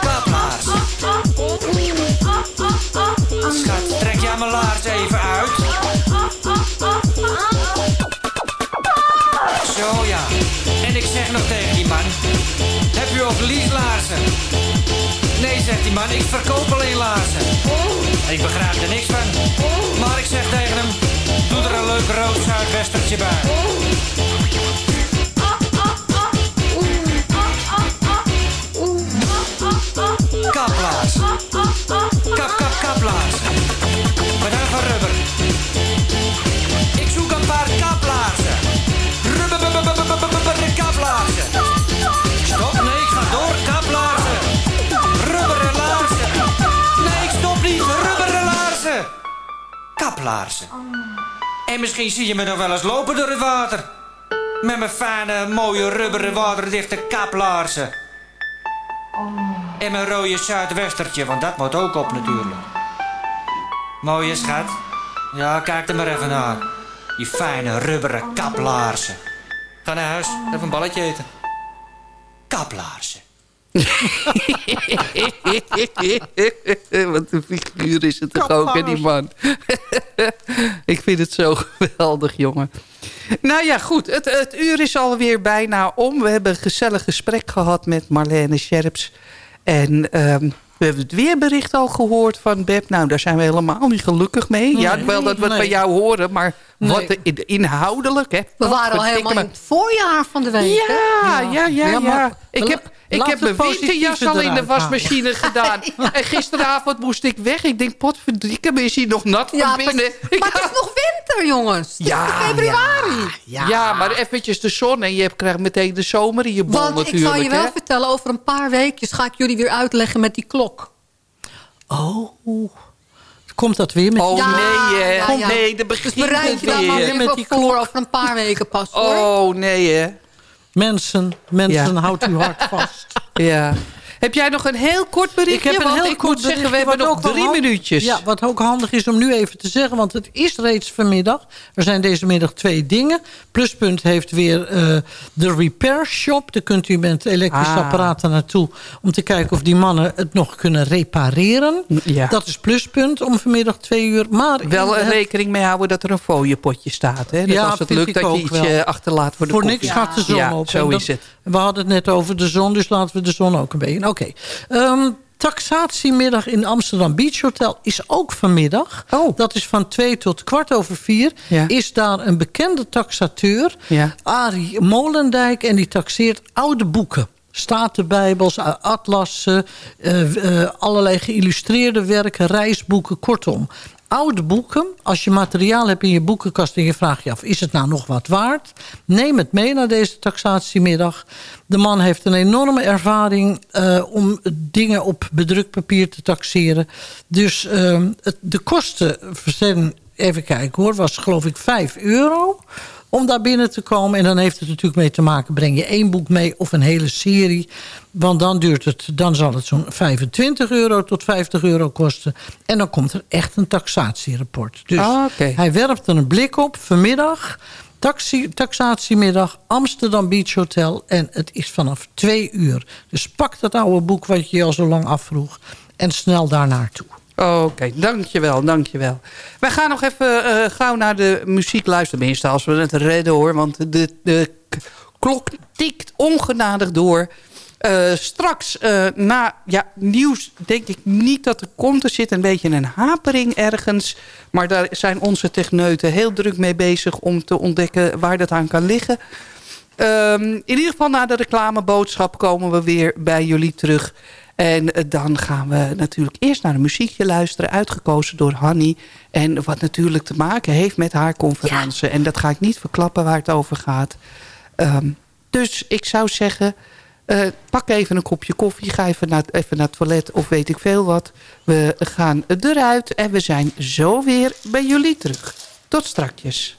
Kaplaarzen. Schat, trek jij mijn laars even uit. Zo ja. En ik zeg nog tegen die man. Heb u ook lieslaarzen? Nee, zegt die man, ik verkoop alleen laarzen. Ik begrijp er niks van. Maar ik zeg tegen hem, doe er een leuk rood zuidwestertje bij. Kaplaars. Kap, kap, kaplaars. Maar dan van rubber. Kaplaarzen. En misschien zie je me nog wel eens lopen door het water. Met mijn fijne, mooie, rubberen, waterdichte kaplaarzen. En mijn rode zuidwestertje, want dat moet ook op natuurlijk. Mooie schat. Ja, kijk er maar even naar. Die fijne, rubberen kaplaarzen. Ga naar huis, even een balletje eten. Kaplaarzen. Wat een figuur is het toch ook, hè, die man. ik vind het zo geweldig, jongen. Nou ja, goed. Het, het uur is alweer bijna om. We hebben een gezellig gesprek gehad met Marlene Scherps. En ehm, we hebben het weerbericht al gehoord van Beb. Nou, daar zijn we helemaal niet gelukkig mee. ja, wel dat we het nee. bij jou horen, maar wat de, in- inhoudelijk, hè. We waren al helemaal in het voorjaar van de week. hè? ja, ja, ja, ja. maar Ik heb, ik laat heb mijn winterjas al in de wasmachine gedaan. En gisteravond moest ik weg. Ik denk, potverdikke, is hij nog nat van Ja, binnen. maar, maar het is nog winter, jongens. Het is Ja, februari. Ja. maar eventjes de zon en je hebt- krijgt meteen de zomer in je bol Want ik zal je wel hè. vertellen, over een paar weekjes ga ik jullie weer uitleggen met die klok. Oh, komt dat weer met... Oh Ja, nee, hè. ja, ja. nee, de begint Dus bereid je daar maar weer. Met die voor over een paar weken pas, hoor. Oh nee, hè. Mensen, mensen, Ja. houdt uw hart vast. Ja. Heb jij nog een heel kort berichtje? Ik heb een heel ik kort moet zeggen, we hebben nog drie minuutjes. Ja, wat ook handig is om nu even te zeggen, want het is reeds vanmiddag. Er zijn deze middag twee dingen. Pluspunt heeft weer eh, de repair shop. Daar kunt u met elektrische Ah. apparaten naartoe... om te kijken of die mannen het nog kunnen repareren. Ja. Dat is pluspunt om vanmiddag twee uur. Maar Wel het- rekening mee houden dat er een fooiepotje staat. Hè? Dat Ja, als het lukt dat je iets wel. eh, achterlaat voor de Voor koffie. niks gaat de zon ja, op. zo is het. We hadden het net over de zon, dus laten we de zon ook een beetje... Oké. Ehm, taxatiemiddag in Amsterdam Beach Hotel is ook vanmiddag. Oh. Dat is van twee tot kwart over vier. Ja. Is daar een bekende taxateur, Ja. Arie Molendijk... en die taxeert oude boeken. Statenbijbels, atlassen, eh, eh, allerlei geïllustreerde werken, reisboeken, kortom. Oude boeken, als je materiaal hebt in je boekenkast... en je vraagt je af, is het nou nog wat waard? Neem het mee naar deze taxatiemiddag. De man heeft een enorme ervaring eh, om dingen op bedrukt papier te taxeren. Dus eh, het, de kosten zijn, even kijken hoor, was geloof ik 5 euro om daar binnen te komen. En dan heeft het natuurlijk mee te maken... breng je één boek mee of een hele serie. Want dan, duurt het, dan zal het zo'n 25 euro tot 50 euro kosten. En dan komt er echt een taxatierapport. Dus Ah, hij werpt er een blik op vanmiddag... Taxi, taxatiemiddag, Amsterdam Beach Hotel. En het is vanaf twee uur. Dus pak dat oude boek wat je je al zo lang afvroeg. En snel daar naartoe. Oké, dankjewel, dankjewel. Wij gaan nog even eh, gauw naar de muziek luisteren. Tenminste, als we het redden hoor. Want de, de klok tikt ongenadig door. Eh, straks eh, na ja, nieuws denk ik niet dat er komt. Er zit een beetje een hapering ergens. Maar daar zijn onze techneuten heel druk mee bezig... om te ontdekken waar dat aan kan liggen. Ehm, in ieder geval na de reclameboodschap komen we weer bij jullie terug. En eh, dan gaan we natuurlijk eerst naar een muziekje luisteren... uitgekozen door Hanny. En wat natuurlijk te maken heeft met haar conferentie. En dat ga ik niet verklappen waar het over gaat. Ehm, dus ik zou zeggen... eh, pak even een kopje koffie, ga even naar, even naar het toilet of weet ik veel wat. We gaan eruit en we zijn zo weer bij jullie terug. Tot strakjes.